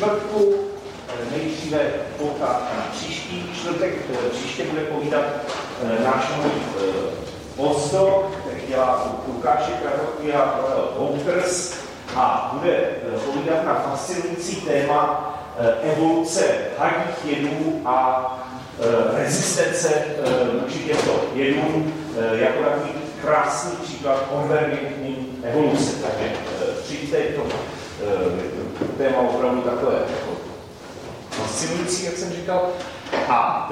čtvrtku. Nejdříve pouka na příští čtvrtek. Příště bude povídat náš nový postdoc, který dělá Lukáše Kratovky a Houters a bude povídat na fascinující téma evoluce hadích jedů a rezistence vůči těmto jedům jako takový krásný příklad konvergentní evoluce. Takže přijďte to téma opravdu takové jako fascinující, jak jsem říkal. A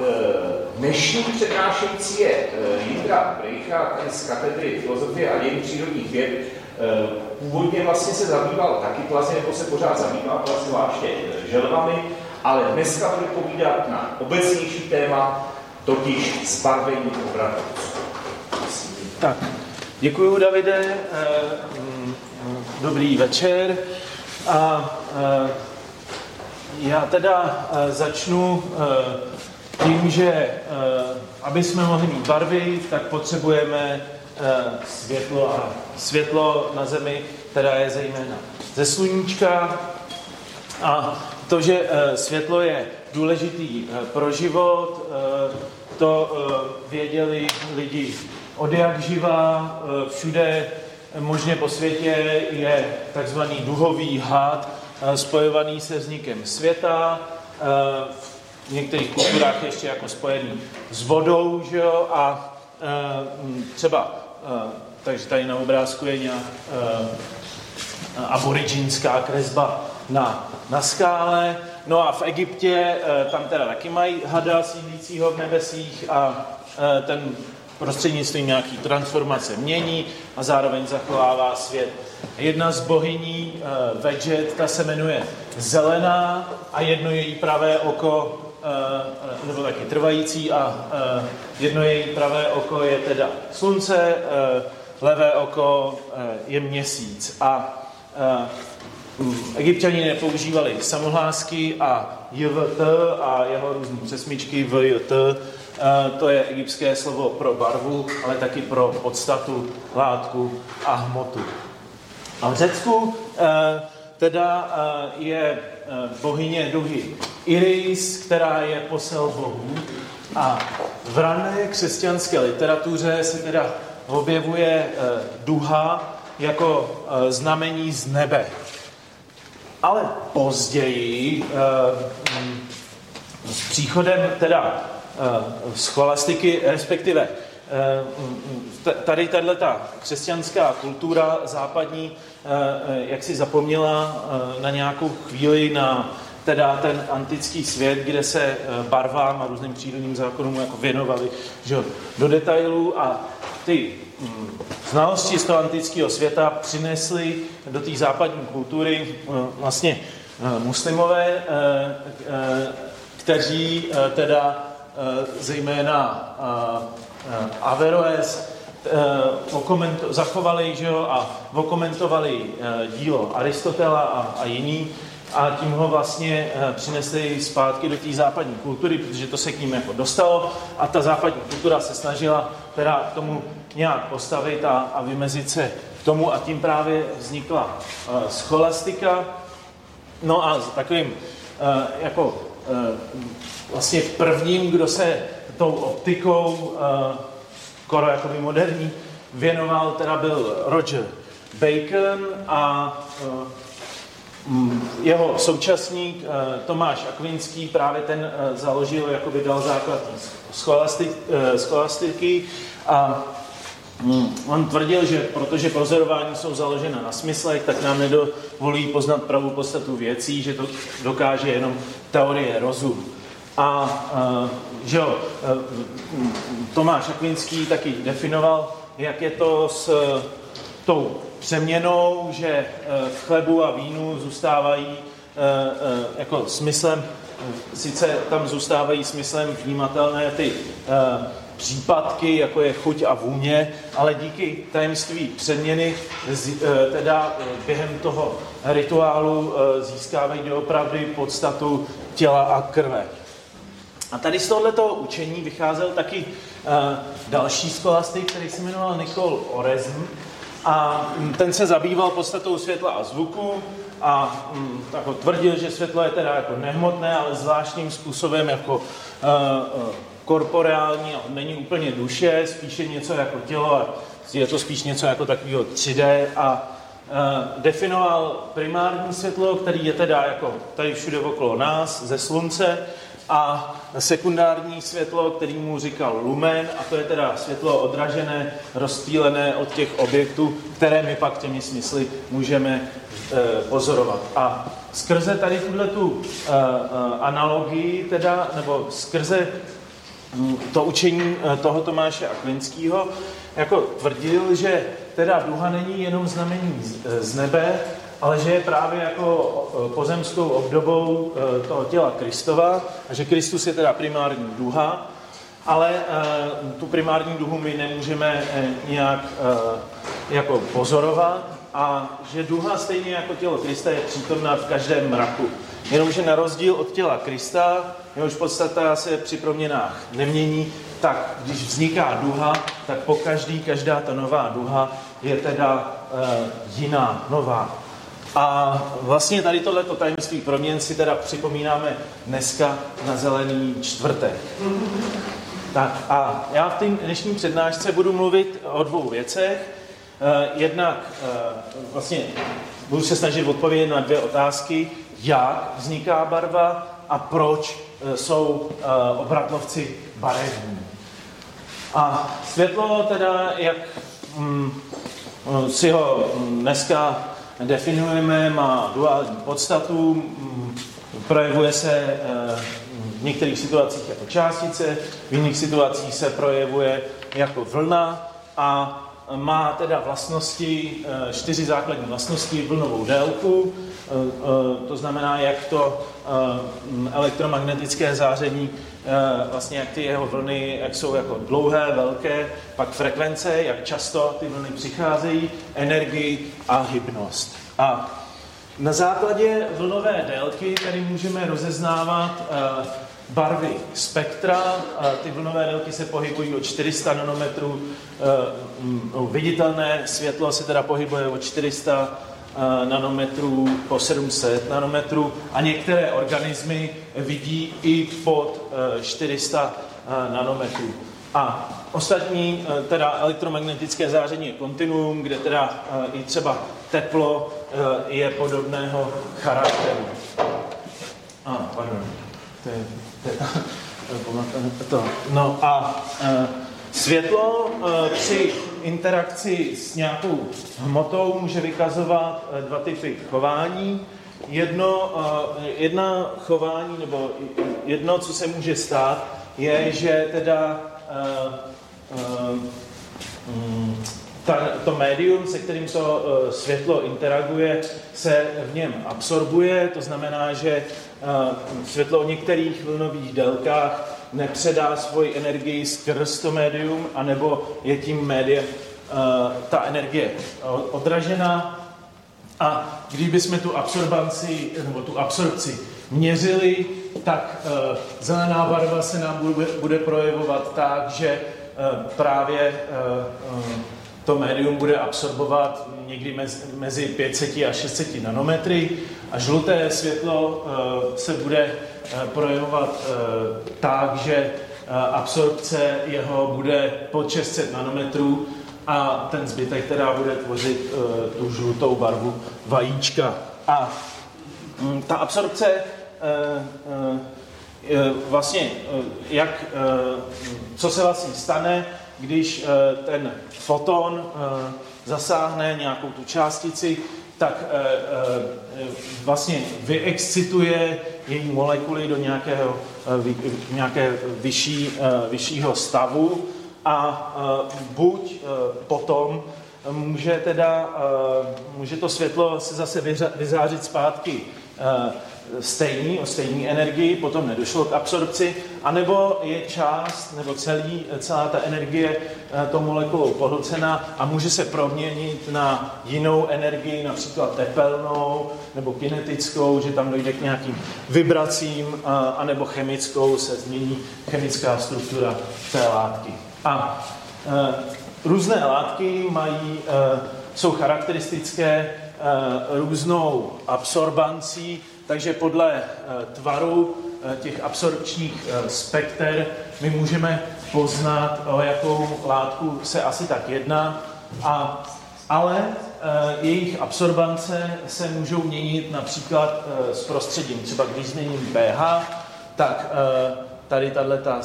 dnešní přednášející je Jindra Brejcha, ten z katedry filozofie a dějin přírodních věd. Původně vlastně se zabýval taky plazně, jako se pořád zabýval, plazně zvláště želvami, ale dneska bude povídat na obecnější téma, totiž zbarvení obratlovců. Tak, děkuji Davide, dobrý večer. A já teda začnu tím, že aby jsme mohli mít barvy, tak potřebujeme světlo a světlo na Zemi, která je zejména ze sluníčka. A to, že světlo je důležitý pro život, to věděli lidi od jak živa, všude možně po světě je takzvaný duhový had, spojovaný se vznikem světa, v některých kulturách ještě jako spojený s vodou, že jo, a třeba, takže tady na obrázku je nějak aboriginská kresba na, na skále, no a v Egyptě tam teda taky mají hada sídlícího v nebesích a ten prostřednictvím nějaký transformace mění a zároveň zachovává svět. Jedna z bohyní uh, Veget, ta se jmenuje Zelená a jedno její pravé oko, uh, nebo taky trvající, a uh, jedno její pravé oko je teda slunce, uh, levé oko uh, je měsíc. A uh, Egyptiani nepoužívali samohlásky a JVT a jeho různé přesmičky VJT, to je egyptské slovo pro barvu, ale taky pro podstatu, látku a hmotu. A v Řecku teda je bohyně duhy Iris, která je posel bohů. A v rané křesťanské literatuře se teda objevuje duha jako znamení z nebe. Ale později s příchodem teda scholastiky, respektive tady tato křesťanská kultura západní, jak si zapomněla na nějakou chvíli na teda ten antický svět, kde se barvám a různým přírodním zákonům jako věnovali že, do detailů a ty znalosti z toho antického světa přinesly do té západní kultury vlastně muslimové, kteří teda zejména Averroes zachovali že jo, a okomentovali dílo Aristotela a, a jiný a tím ho vlastně přinesli zpátky do té západní kultury, protože to se k ním jako dostalo a ta západní kultura se snažila teda tomu nějak postavit a, a vymezit se k tomu a tím právě vznikla scholastika. No a takovým jako vlastně prvním, kdo se tou optikou, uh, skoro jakoby moderní, věnoval, teda byl Roger Bacon a uh, jeho současník Tomáš Akvinský právě ten založil, jakoby dal základ scholastik, scholastiky a um, on tvrdil, že protože pozorování jsou založena na smyslech, tak nám nedovolí poznat pravou podstatu věcí, že to dokáže jenom teorie rozum. A že jo, Tomáš Akvinský taky definoval, jak je to s tou přeměnou, že v chlebu a vínu zůstávají jako smyslem, sice tam zůstávají smyslem vnímatelné ty případky, jako je chuť a vůně, ale díky tajemství přeměny teda během toho rituálu získávají doopravdy podstatu těla a krve. A tady z tohoto učení vycházel taky uh, další skolastik, který se jmenoval Nikol Orezm. A mm, ten se zabýval podstatou světla a zvuku a mm, jako tvrdil, že světlo je teda jako nehmotné, ale zvláštním způsobem jako uh, korporeální, není úplně duše, spíše něco jako tělo je to spíš něco jako takového 3D a definoval primární světlo, který je teda jako tady všude okolo nás, ze slunce, a sekundární světlo, který mu říkal lumen, a to je teda světlo odražené, rozptýlené od těch objektů, které my pak těmi smysly můžeme e, pozorovat. A skrze tady tuhle tu e, analogii, teda, nebo skrze hm, to učení toho Tomáše Akvinského, jako tvrdil, že teda duha není jenom znamení z nebe, ale že je právě jako pozemskou obdobou e, toho těla Kristova a že Kristus je teda primární duha, ale tu primární duhu my nemůžeme nějak jako pozorovat a že duha stejně jako tělo Krista je přítomná v každém mraku. Jenomže na rozdíl od těla Krista, jehož podstata se při proměnách nemění, tak když vzniká duha, tak po každý, každá ta nová duha je teda e, jiná, nová. A vlastně tady tohleto tajemství proměn si teda připomínáme dneska na zelený čtvrtek. Tak a já v té dnešní přednášce budu mluvit o dvou věcech. Eh, jednak eh, vlastně budu se snažit odpovědět na dvě otázky. Jak vzniká barva a proč eh, jsou obratlovci barevní. A světlo teda, jak mm, si ho dneska definujeme, má duální podstatu, mm, projevuje se eh, v některých situacích jako částice, v jiných situacích se projevuje jako vlna a má teda vlastnosti, eh, čtyři základní vlastnosti, vlnovou délku, to znamená, jak to elektromagnetické záření Eh, vlastně jak ty jeho vlny, jak jsou jako dlouhé, velké, pak frekvence, jak často ty vlny přicházejí, energii a hybnost. A na základě vlnové délky tady můžeme rozeznávat barvy spektra. Ty vlnové délky se pohybují od 400 nanometrů, uh, viditelné světlo se teda pohybuje od 400 nanometrů po 700 nanometrů a některé organismy vidí i pod 400 nanometrů. A ostatní, teda elektromagnetické záření je kontinuum, kde teda i třeba teplo je podobného charakteru. A, pardon. To je, to je, to, no a Světlo eh, při interakci s nějakou hmotou může vykazovat eh, dva typy chování. Jedno, eh, jedna chování, nebo jedno, co se může stát, je, že teda mm, ta, to médium, se kterým to světlo interaguje, se v něm absorbuje, to znamená, že světlo o některých vlnových délkách nepředá svoji energii skrz to médium, anebo je tím médiem uh, ta energie odražena. A když bychom tu absorbanci, nebo tu absorpci měřili, tak uh, zelená barva se nám bude, bude projevovat tak, že uh, právě to médium bude absorbovat někdy mezi, mezi 500 a 600 nanometry a žluté světlo se bude Eh, projevovat eh, tak, že eh, absorpce jeho bude pod 600 nanometrů a ten zbytek teda bude tvořit tu žlutou barvu vajíčka. A mm, ta absorpce vlastně, jak, co se vlastně stane, když ten foton zasáhne nějakou tu částici, tak vlastně vyexcituje její molekuly do nějakého, eh, nějaké vyšší, eh, vyššího stavu a eh, buď potom může teda, může to světlo se zase vyzářit zpátky stejný, o stejný energii, potom nedošlo k absorpci, anebo je část nebo celý, celá ta energie eh, tou molekulou pohlcena a může se proměnit na jinou energii, například tepelnou nebo kinetickou, že tam dojde k nějakým vibracím, anebo chemickou, se změní chemická struktura té látky. A eh, různé látky mají eh, jsou charakteristické různou absorbancí, takže podle tvaru těch absorpčních spekter my můžeme poznat, o jakou látku se asi tak jedná, a, ale jejich absorbance se můžou měnit například s prostředím. Třeba když změním pH, tak tady tahle ta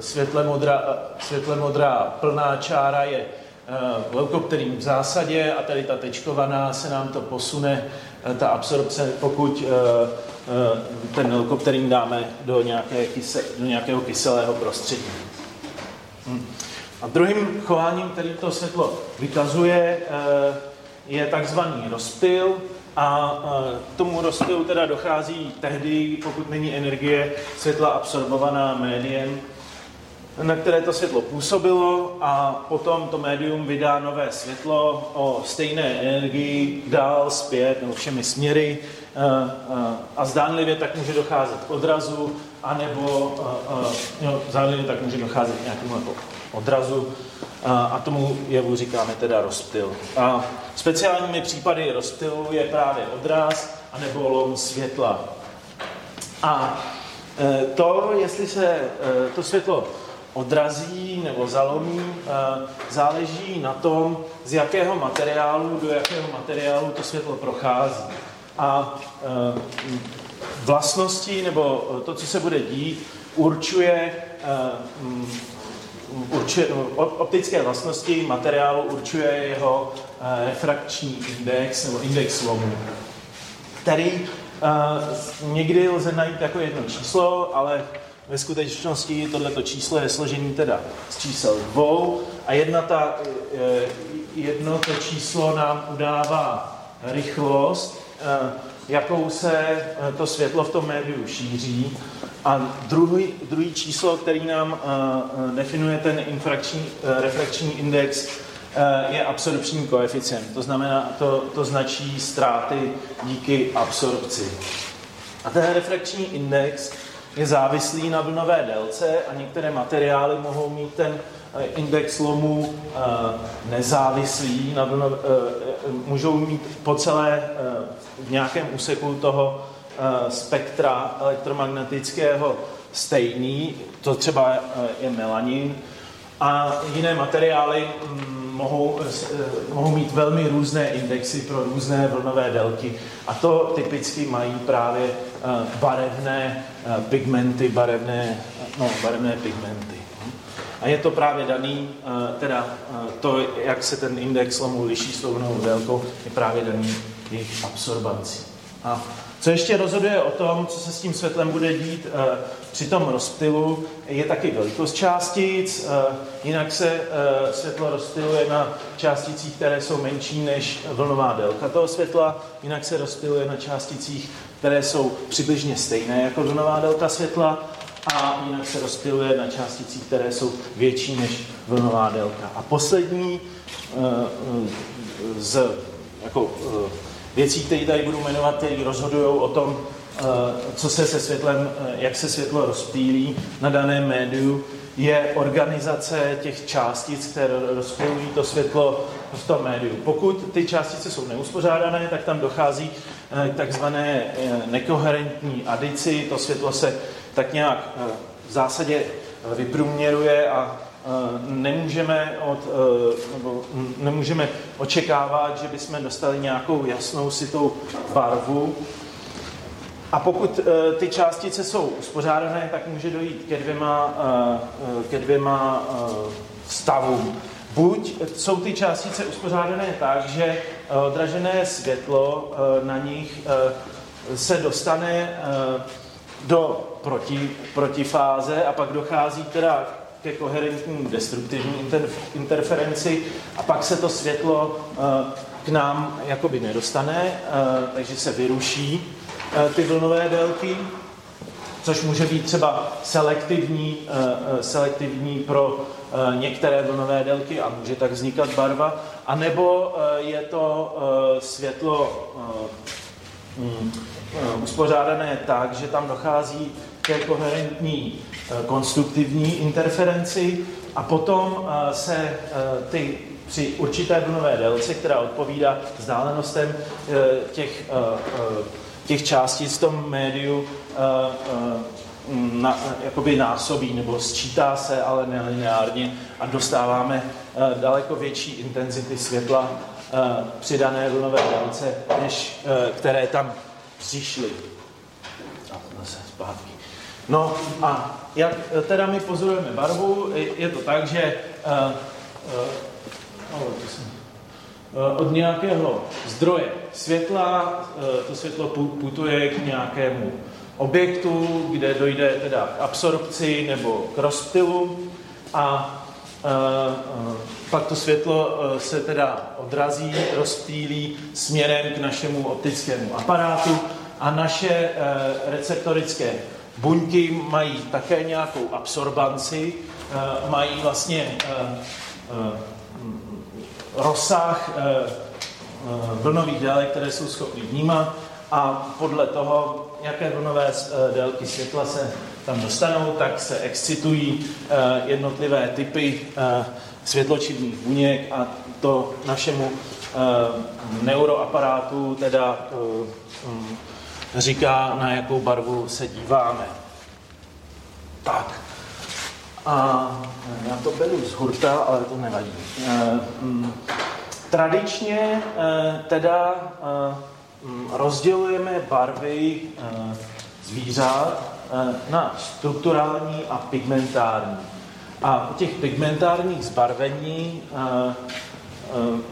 světle modrá, světle modrá plná čára je leukopterým v zásadě a tady ta tečkovaná se nám to posune, ta absorpce, pokud ten leukopterin dáme do, nějaké kyse, do nějakého kyselého prostředí. Hm. A druhým chováním, který to světlo vykazuje, je takzvaný rozptyl, a tomu rozptylu teda dochází tehdy, pokud není energie světla absorbovaná médiem, na které to světlo působilo a potom to médium vydá nové světlo o stejné energii dál, zpět nebo všemi směry a zdánlivě tak může docházet k odrazu, anebo no, zdánlivě tak může docházet k nějakému jako odrazu a tomu jevu říkáme teda rozptyl. A speciálními případy rozptylu je právě odraz anebo lom světla. A to, jestli se to světlo odrazí nebo zalomí, e, záleží na tom, z jakého materiálu do jakého materiálu to světlo prochází. A vlastnosti nebo to, co se bude dít, určuje určuje, optické vlastnosti materiálu určuje jeho eh, refrakční index nebo index lomu, který někdy lze najít jako jedno číslo, ale ve skutečnosti tohleto číslo je složený teda z čísel dvou a jedna ta, eh, jedno to číslo nám udává rychlost, jakou se to světlo v tom médiu šíří a druhý, druhý číslo, který nám definuje ten infrakční, refrakční index, je absorpční koeficient. To znamená, to, to značí ztráty díky absorpci. A ten refrakční index je závislý na vlnové délce a některé materiály mohou mít ten index lomu nezávislý, na vlnov, můžou mít po celé v nějakém úseku toho Eh, spektra elektromagnetického stejný, to třeba eh, je melanin, a jiné materiály mm, mohou, eh, mohou mít velmi různé indexy pro různé vlnové délky. A to typicky mají právě barevné pigmenty, barevné, no, barevné pigmenty. A je to právě daný, teda to, jak se ten index lomu liší s tou délkou, je právě daný jejich absorbancí. A co ještě rozhoduje o tom, co se s tím světlem bude dít eh, při tom rozptylu, je taky velikost částic. Eh, jinak se eh, světlo rozptyluje na částicích, které jsou menší než vlnová délka toho světla. Jinak se rozptyluje na částicích, které jsou přibližně stejné jako vlnová délka světla. A jinak se rozptyluje na částicích, které jsou větší než vlnová délka. A poslední z jako, věcí, které tady budu jmenovat, které rozhodují o tom, eh, co se se světlem, eh, jak se světlo rozptýlí na daném médiu, je organizace těch částic, které rozptýlují to světlo v tom médiu. Pokud ty částice jsou neuspořádané, tak tam dochází eh, k takzvané nekoherentní adici. To světlo se tak nějak v zásadě vyprůměruje a nemůžeme, od, nebo nemůžeme očekávat, že bychom dostali nějakou jasnou sitou barvu. A pokud e, ty částice jsou uspořádané, tak může dojít ke dvěma, e, ke dvěma stavům. Buď jsou ty částice uspořádané tak, že odražené světlo na nich se dostane do proti, protifáze a pak dochází teda ke koherentní destruktivní inter, interferenci a pak se to světlo k nám jakoby nedostane, takže se vyruší ty vlnové délky, což může být třeba selektivní, selektivní pro některé vlnové délky a může tak vznikat barva, anebo je to světlo mm, uspořádané tak, že tam dochází ke koherentní eh, konstruktivní interferenci a potom eh, se eh, ty při určité vlnové délce, která odpovídá vzdálenostem těch, těch částic v tom médiu, na, jakoby násobí nebo sčítá se, ale nelineárně a dostáváme daleko větší intenzity světla při dané vlnové délce, než které tam přišly. A zase zpátky. No a jak teda my pozorujeme barvu, je to tak, že od nějakého zdroje světla to světlo putuje k nějakému objektu, kde dojde teda k absorpci nebo k rozptylu a pak to světlo se teda odrazí, rozptýlí směrem k našemu optickému aparátu a naše receptorické buňky mají také nějakou absorbanci, mají vlastně rozsah vlnových délek, které jsou schopny vnímat a podle toho, jaké vlnové délky světla se tam dostanou, tak se excitují jednotlivé typy světločivných buněk a to našemu neuroaparátu teda říká, na jakou barvu se díváme. Tak. A já to beru z hurta, ale to nevadí. Tradičně teda mm, rozdělujeme barvy zvířat na strukturální a pigmentární. A u těch pigmentárních zbarvení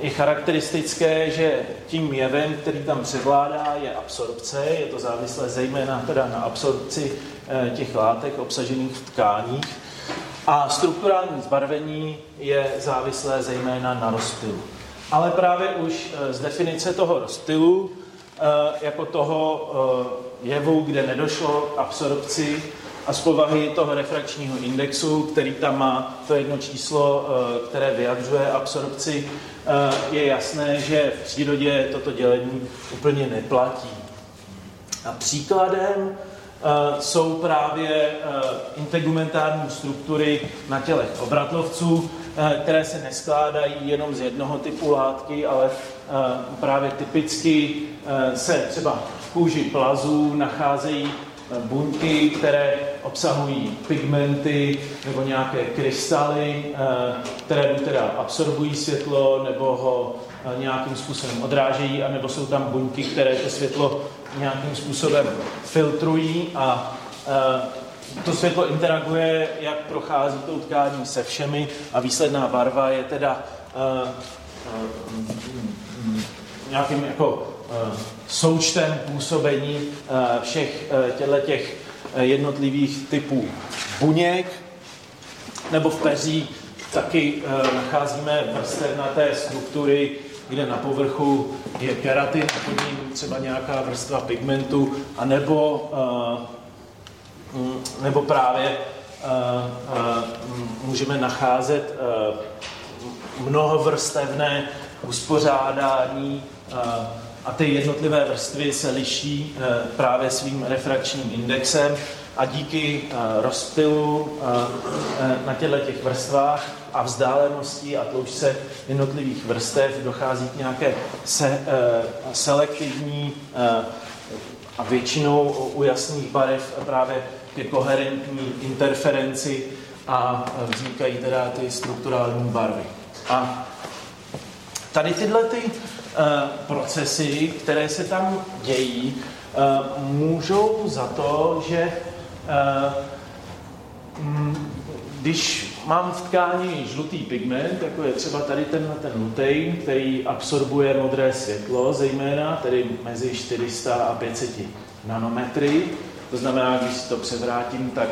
je charakteristické, že tím jevem, který tam převládá, je absorpce. Je to závislé zejména teda na absorpci eh, těch látek obsažených v tkáních. A strukturální zbarvení je závislé zejména na rozptylu. Ale právě už eh, z definice toho rozptylu, eh, jako toho jevu, kde nedošlo k absorpci, a z povahy toho refrakčního indexu, který tam má to jedno číslo, eh, které vyjadřuje absorpci, eh, je jasné, že v přírodě toto dělení úplně neplatí. A příkladem eh, jsou právě integumentární struktury na tělech obratlovců, které se neskládají jenom z jednoho typu látky, ale právě typicky se třeba v kůži plazů nacházejí buňky, které obsahují pigmenty nebo nějaké krystaly, eh, které buď teda absorbují světlo nebo ho eh, nějakým způsobem odrážejí, anebo jsou tam buňky, které to světlo nějakým způsobem filtrují a eh, to světlo interaguje, jak prochází tou tkání se všemi a výsledná barva je teda nějakým jako součtem působení všech těchto těch jednotlivých typů buněk, nebo v peří. Taky nacházíme vrstevnaté struktury, kde na povrchu je keratin pod ním třeba nějaká vrstva pigmentu, a nebo, nebo právě můžeme nacházet mnohovrstevné uspořádání a ty jednotlivé vrstvy se liší eh, právě svým refrakčním indexem a díky eh, rozptylu eh, na těchto těch vrstvách a vzdálenosti a tloušce jednotlivých vrstev dochází k nějaké se, selektivní a většinou u jasných barev právě ke koherentní interferenci a vznikají teda ty strukturální barvy. A tady tyhle ty Eh, procesy, které se tam dějí, eh, můžou za to, že eh, mm, když mám v tkáni žlutý pigment, jako je třeba tady ten, ten lutein, který absorbuje modré světlo, zejména tedy mezi 400 a 500 nanometry, to znamená, když si to převrátím, tak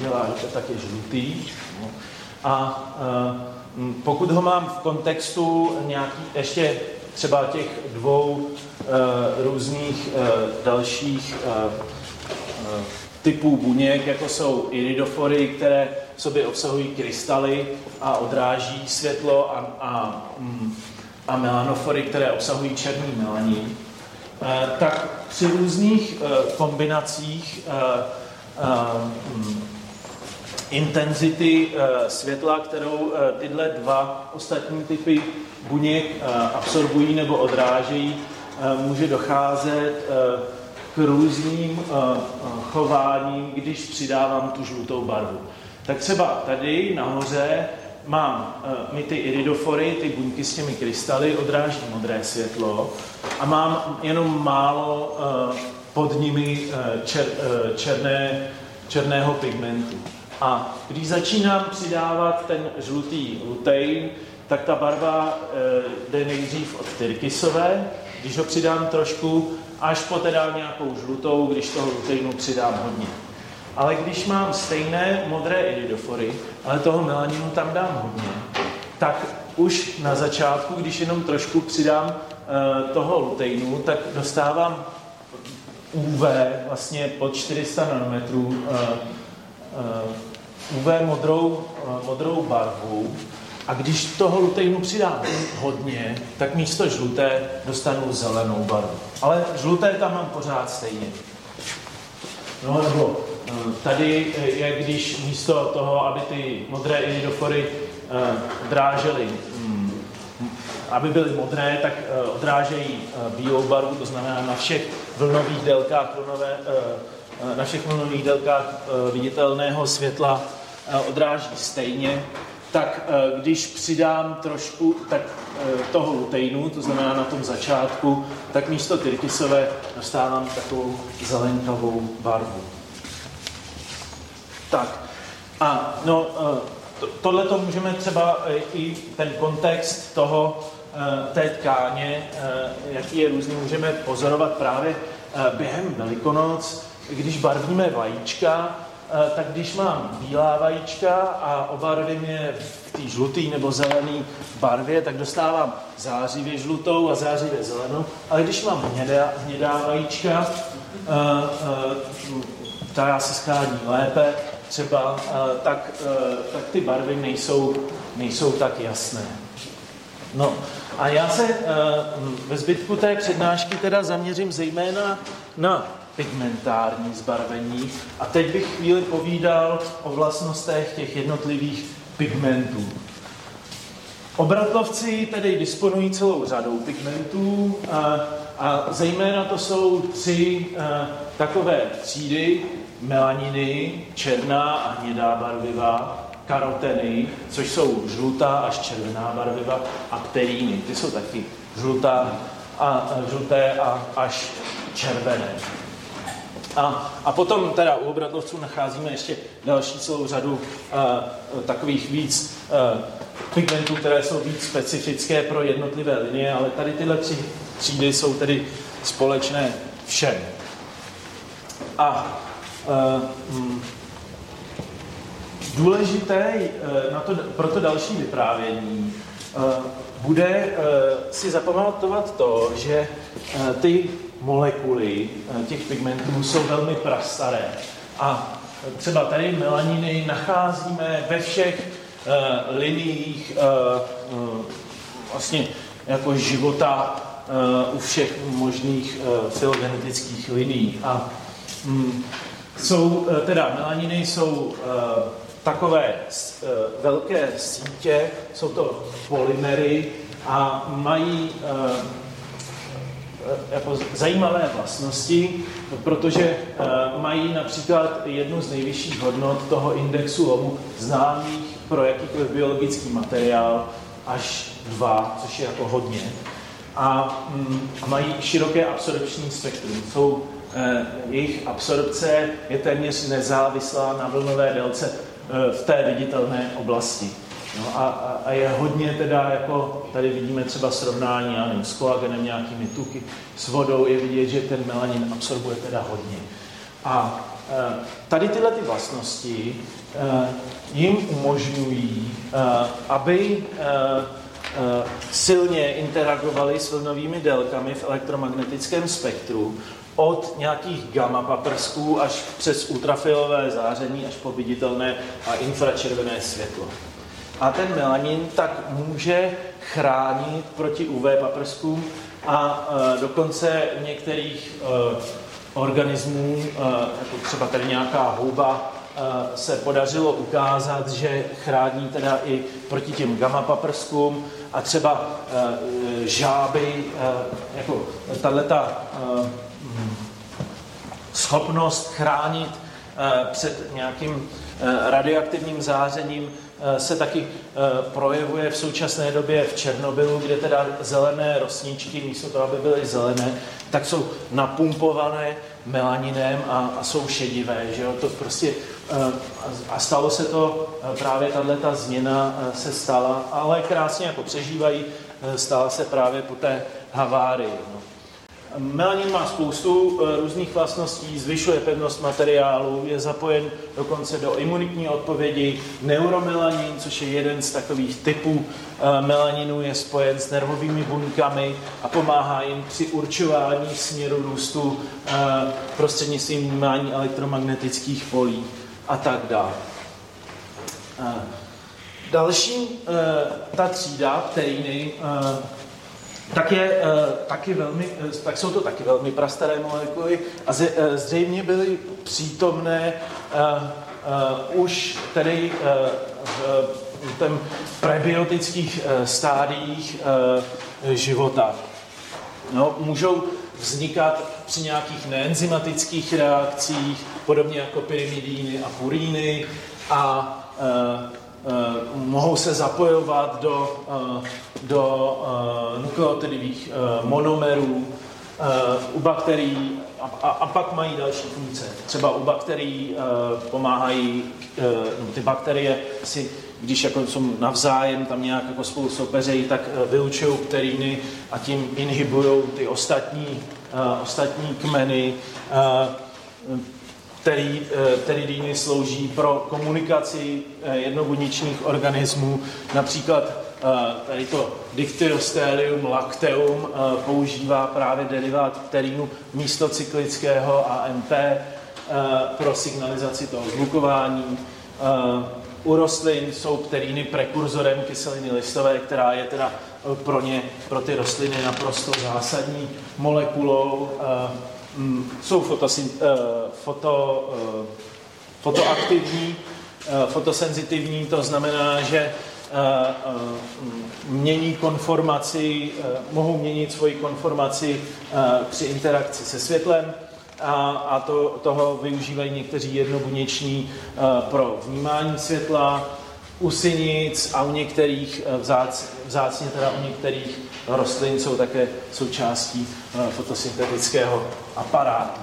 dělá, tak je žlutý. A Mm, pokud ho mám v kontextu nějaký, ještě třeba těch dvou uh, různých dalších typů buněk, jako jsou iridofory, které v sobě obsahují krystaly a odráží světlo a, a, mm, a melanofory, které obsahují černý melanin, tak při různých uh, kombinacích uh, uh, intenzity světla, kterou tyhle dva ostatní typy buněk absorbují nebo odrážejí, může docházet k různým chováním, když přidávám tu žlutou barvu. Tak třeba tady nahoře mám uh, my ty iridofory, ty buňky s těmi krystaly, odráží modré světlo a mám jenom málo uh, pod nimi uh, čer, uh, černé, černého pigmentu. A když začínám přidávat ten žlutý lutein, tak ta barva uh, jde nejdřív od tyrkysové, když ho přidám trošku, až po teda nějakou žlutou, když toho luteinu přidám hodně. Ale když mám stejné modré iridofory, ale toho melaninu tam dám hodně, tak už na začátku, když jenom trošku přidám uh, toho luteinu, tak dostávám UV vlastně pod 400 nanometrů uh, uh, UV modrou, modrou barvu a když toho luteinu přidám hodně, tak místo žluté dostanu zelenou barvu. Ale žluté tam mám pořád stejně. No nebo Tady je, když místo toho, aby ty modré iridofory eh, odrážely, mm, aby byly modré, tak eh, odrážejí eh, bílou barvu, to znamená na všech vlnových délkách, vlnové, na všech vlnových délkách viditelného světla odráží stejně, tak když přidám trošku tak toho luteinu, to znamená na tom začátku, tak místo tyrkysové dostávám takovou zelenkavou barvu. Tak a no, eh, to, tohle to můžeme třeba eh, i ten kontext toho, eh, té tkáně, jaký je různý, můžeme pozorovat právě během Velikonoc, když barvíme vajíčka, tak když mám bílá vajíčka a obarvím je v té žluté nebo zelené barvě, tak dostávám zářivě žlutou a zářivě zelenou. Ale když mám hnědá, hnědá vajíčka, která se schází lépe, třeba, eh, tak, eh, tak ty barvy nejsou, nejsou tak jasné. No a já se eh, ve zbytku té přednášky teda zaměřím zejména na pigmentární zbarvení a teď bych chvíli povídal o vlastnostech těch jednotlivých pigmentů. Obratlovci tedy disponují celou řadou pigmentů a, a zejména to jsou tři a, takové třídy, melaniny, černá a hnědá barviva, karoteny, což jsou žlutá až červená barviva, a pteríny, ty jsou taky žlutá a, žluté a až červené. A, a potom teda u obratlovců nacházíme ještě další celou řadu a, takových víc a, pigmentů, které jsou víc specifické pro jednotlivé linie, ale tady tyhle tři třídy jsou tedy společné všem. A důležité eh, na to, pro to další vyprávění eh, bude si zapamatovat to, že ty molekuly těch pigmentů jsou velmi prastaré. A třeba tady melaniny nacházíme ve všech liniích vlastně jako života u všech možných filogenetických linií. A hm, jsou, eh, teda melaniny jsou uh, takové uh, velké sítě, jsou to polymery a mají jako zajímavé vlastnosti, protože mají například jednu z nejvyšších hodnot toho indexu LOMu známých pro jakýkoliv biologický materiál až dva, což je jako hodně. A mm, mají široké absorpční spektrum. Jsou Eh, jejich absorpce je téměř nezávislá na vlnové délce eh, v té viditelné oblasti. No a, a, a je hodně teda, jako tady vidíme třeba srovnání, nevím, s kolagenem, nějakými tuky, s vodou, je vidět, že ten melanin absorbuje teda hodně. A e, tady tyhle ty vlastnosti jim umožňují, aby silně interagovaly s vlnovými délkami v elektromagnetickém spektru od nějakých gamma paprsků až přes ultrafialové záření až po viditelné a infračervené světlo. A ten melanin tak může chránit proti UV paprskům a e, dokonce některých e, organismů, e, jako třeba tady nějaká houba, se podařilo ukázat, že chrání teda i proti těm gamma paprskům a třeba žáby, jako tato schopnost chránit před nějakým radioaktivním zářením Eh, se taky eh, projevuje v současné době v Černobylu, kde teda zelené rosničky, místo toho, aby byly zelené, tak jsou napumpované melaninem a, a jsou šedivé. Že jo? To prostě, eh, a stalo se to, právě tahle ta změna se stala, ale krásně jako přežívají, stala se právě po té havárii. No. Melanin má spoustu eh, různých vlastností, zvyšuje pevnost materiálu, je zapojen dokonce do imunitní odpovědi. Neuromelanin, což je jeden z takových typů eh, melaninu, je spojen s nervovými buňkami a pomáhá jim při určování směru růstu eh, prostřednictvím vnímání elektromagnetických polí a tak dále. Další ta třída pteriny tak, je, uh, taky velmi, uh, tak jsou to taky velmi prastaré molekuly a uh, zřejmě byly přítomné už tedy v tom prebiotických stádiích života. No, můžou vznikat při nějakých neenzymatických reakcích, podobně jako pyrimidíny a puríny a Eh, mohou se zapojovat do, eh, do eh, nukleotidových monomerů u bakterií a, a, a pak mají další funkce. Třeba u bakterií pomáhají, ty bakterie si když jako jsou navzájem tam nějak jako spolu soupeřejí, tak vylučují pteríny a tím inhibují ty ostatní, ostatní kmeny. Který, pteridíny eh, slouží pro komunikaci eh, jednobuněčných organismů. Například eh, tady to Dictyostelium lacteum používá právě derivát pterínu místo cyklického AMP pro signalizaci toho zvukování. U rostlin jsou pteríny prekurzorem kyseliny listové, která je teda pro ně, pro ty rostliny naprosto zásadní molekulou Mm, jsou foto, uh, fotoaktivní, uh, fotosenzitivní, to znamená, že uh, mění konformaci, mohou měnit svoji konformaci při interakci se světlem a, a to, toho využívají někteří jednobuněční pro vnímání světla, u synic a u některých vzác, vzácně teda u některých rostlin jsou také součástí eh, fotosyntetického aparátu.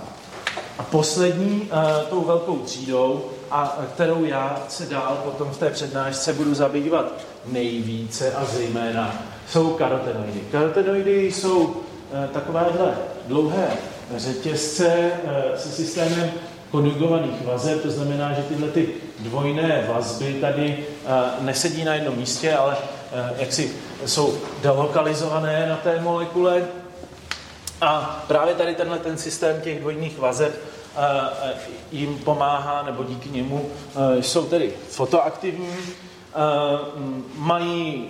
A poslední eh, tou velkou třídou, a kterou já se dál potom v té přednášce budu zabývat nejvíce a zejména, jsou karotenoidy. Karotenoidy jsou eh, takovéhle dlouhé řetězce se systémem konjugovaných vazeb, to znamená, že tyhle ty dvojné vazby tady nesedí na jednom místě, ale jak si jsou delokalizované na té molekule. A právě tady tenhle ten systém těch dvojných vazeb jim pomáhá, nebo díky němu jsou tedy fotoaktivní, mají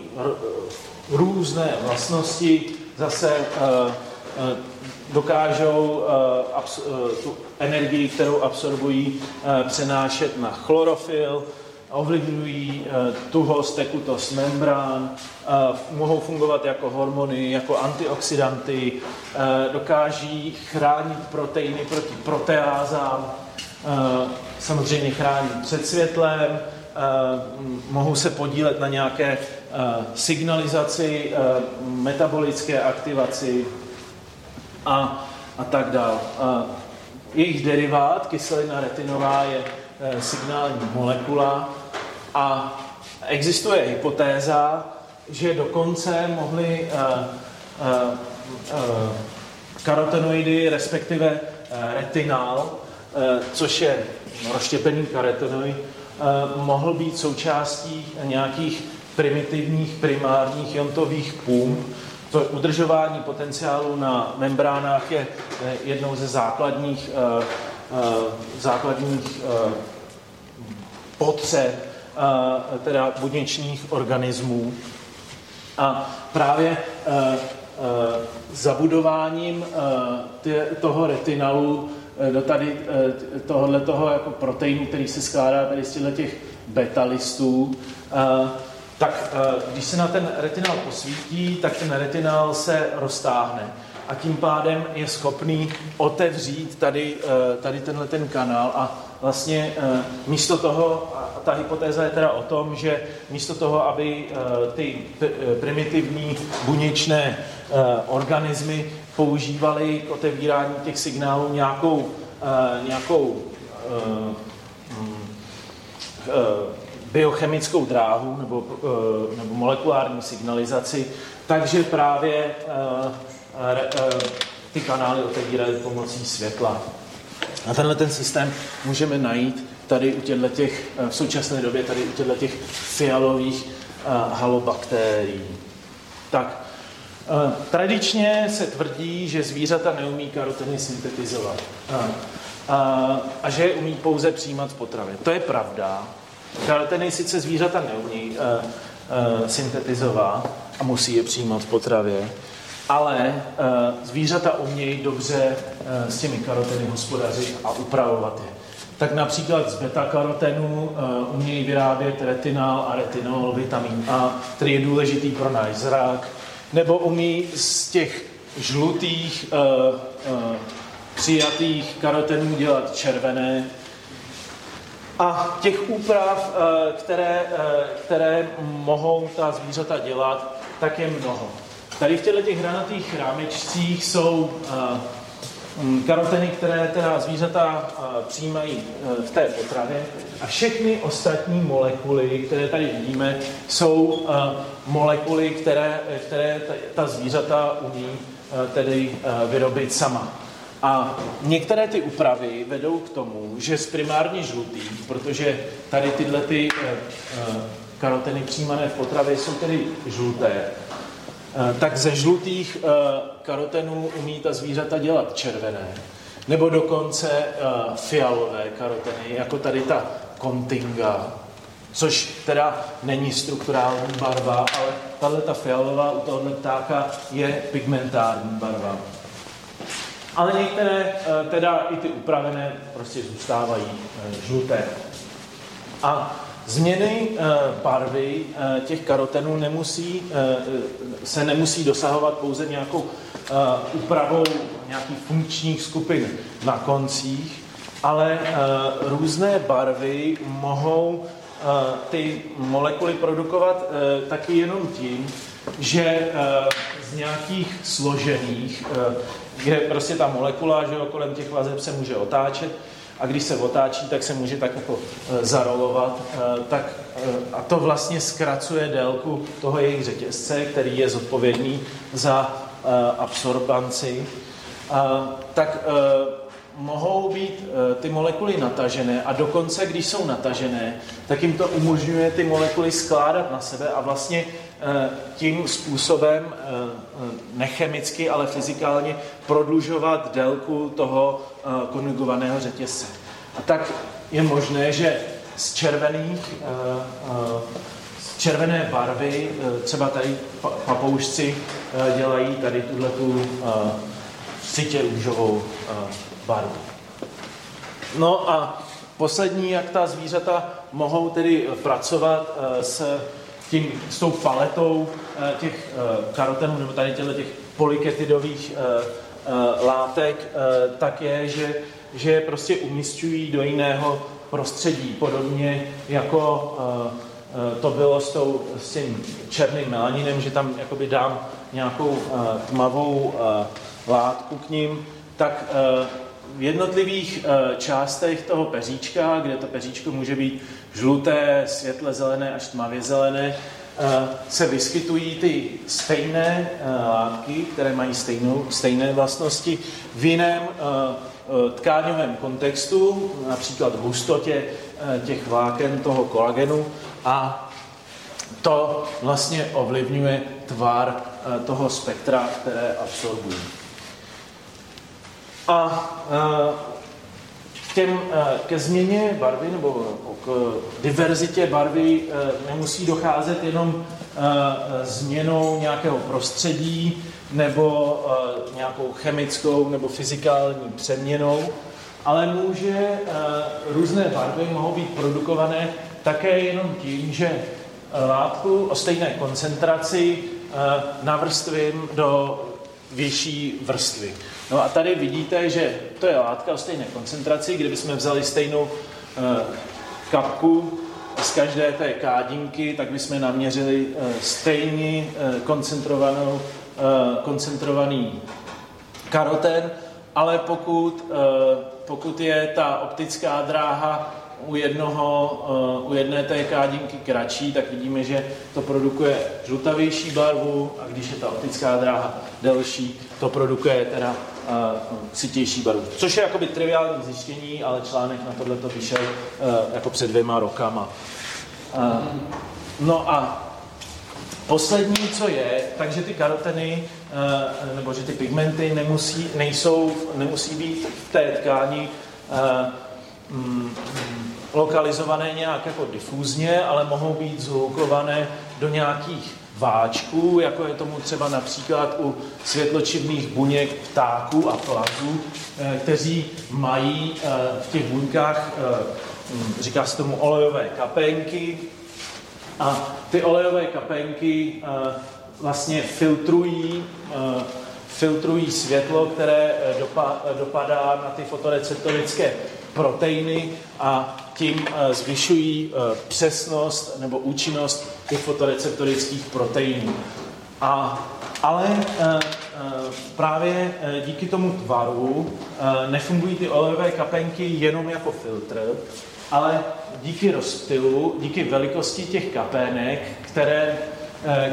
různé vlastnosti, zase dokážou tu energii, kterou absorbují, přenášet na chlorofil, ovlivňují eh, tuhost, tekutost membrán, eh, mohou fungovat jako hormony, jako antioxidanty, eh, dokáží chránit proteiny proti proteázám, samozřejmě chrání před světlem, mohou se podílet na nějaké signalizaci, metabolické aktivaci a, a tak dále. Jejich derivát, kyselina retinová, je signální molekula, a existuje hypotéza, že dokonce mohly uh, uh, karotenoidy, respektive retinál, což je rozštěpený karotenoid, mohl být součástí nějakých primitivních primárních jontových pump. To udržování potenciálu na membránách je jednou ze základních, uh, uh, základních potřeb teda buněčných organismů. A právě zabudováním toho retinalu do tady tohohle toho jako proteinu, který se skládá tady z těch betalistů, tak když se na ten retinál posvítí, tak ten retinál se roztáhne. A tím pádem je schopný otevřít tady, tady tenhle ten kanál. A vlastně místo toho, ta hypotéza je teda o tom, že místo toho, aby ty primitivní buněčné organismy používali k otevírání těch signálů nějakou, nějakou biochemickou dráhu nebo, eh, nebo molekulární signalizaci, takže právě eh, eh, ty kanály otevírají pomocí světla. A tenhle ten systém můžeme najít tady u těch, v současné době tady u těch fialových halobakterií. Tak, tradičně se tvrdí, že zvířata neumí karoteny syntetizovat a, a že je umí pouze přijímat potravy. To je pravda, Karoteny sice zvířata neumí uh, uh, syntetizovat a musí je přijímat v potravě, ale uh, zvířata umějí dobře uh, s těmi karoteny hospodařit a upravovat je. Tak například z beta-karotenu uh, umějí vyrábět retinál a retinol, vitamin A, který je důležitý pro náš zrak, nebo umí z těch žlutých uh, uh, přijatých karotenů dělat červené, a těch úprav, eh, které, eh, které mohou ta zvířata dělat, tak je mnoho. Tady v těchto těch hranatých chrámečcích jsou eh, mm, karoteny, které teda zvířata přijímají v té potravě a všechny ostatní molekuly, které tady vidíme, jsou molekuly, které, které ta zvířata umí tedy vyrobit sama. A některé ty úpravy vedou k tomu, že z primárně žlutých, protože tady tyhle ty eh, eh, karoteny přijímané v potravě jsou tedy žluté, eh, tak ze žlutých karotenů umí ta zvířata dělat červené, nebo dokonce fialové karoteny, jako tady ta kontinga, což teda není strukturální barva, ale tahle ta fialová u tohohle ptáka je pigmentární barva. Ale některé eh, teda i ty upravené prostě zůstávají eh, žluté. A změny eh, barvy těch karotenů nemusí, se nemusí dosahovat pouze nějakou úpravou nějakých funkčních skupin na koncích, ale různé barvy mohou ty molekuly produkovat taky jenom tím, že z nějakých složených kde prostě ta molekula, že jo, kolem těch vazeb se může otáčet a když se otáčí, tak se může tak jako e, zarolovat, e, tak, e, a to vlastně zkracuje délku toho jejich řetězce, který je zodpovědný za absorbanci, tak mohou být ty molekuly natažené a dokonce, když jsou natažené, tak jim to umožňuje ty molekuly skládat na sebe a vlastně tím způsobem eh, eh, nechemicky, ale fyzikálně prodlužovat délku toho konjugovaného řetězce. A tak je možné, že z červených, z červené barvy, třeba tady papoušci dělají tady tuhle tu sitě růžovou barvu. No a poslední, jak ta zvířata mohou tedy pracovat s tím, s tou paletou eh, těch eh, karotenů nebo tady těch polyketidových eh, látek, tak je, že, že prostě umistují do jiného prostředí, podobně jako to bylo s, tou, s tím černým melaninem, že tam jakoby dám nějakou tmavou látku k ním, tak v jednotlivých částech toho peříčka, kde to peříčko může být žluté, světle zelené až tmavě zelené, eh, se vyskytují ty stejné eh, látky, které mají stejnou, stejné vlastnosti v jiném eh, tkáňovém kontextu, například hustotě těch vláken toho kolagenu a to vlastně ovlivňuje tvar toho spektra, které absorbují. A těm, eh, ke změně barvy nebo k diverzitě barvy eh, nemusí docházet jenom změnou nějakého prostředí nebo nějakou chemickou nebo fyzikální přeměnou, ale může, různé barvy mohou být produkované také jenom tím, že látku o stejné koncentraci navrstvím do vyšší vrstvy. No a tady vidíte, že to je látka o stejné koncentraci, kdybychom vzali stejnou kapku z každé té kádinky, tak bychom naměřili eh, stejný eh, koncentrovanou, eh, koncentrovaný karoten, ale pokud, pokud je ta optická dráha u, jednoho, u jedné té kádinky kratší, tak vidíme, že to produkuje žlutavější barvu. A když je ta optická dráha delší, to produkuje teda citější barvu. Což je jakoby triviální zjištění, ale článek na tohle to vyšel jako před dvěma rokama. No a poslední, co je, takže ty karoteny, nebo že ty pigmenty nemusí, nejsou, nemusí být v té tkáni mm, lokalizované nějak jako difúzně, ale mohou být zhlukované do nějakých váčků, jako je tomu třeba například u světločivných buněk ptáků a plazů, eh, kteří mají eh, v těch buňkách, eh, hm, říká se tomu olejové kapenky, a ty olejové kapenky vlastně filtrují, filtrují světlo, které dopadá na ty fotoreceptorické proteiny a tím eh, zvyšují eh, přesnost nebo účinnost těch fotoreceptorických proteinů. A, ale eh, právě díky tomu tvaru nefungují ty olejové kapenky jenom jako filtr, ale díky rozptylu, díky velikosti těch kapének, které,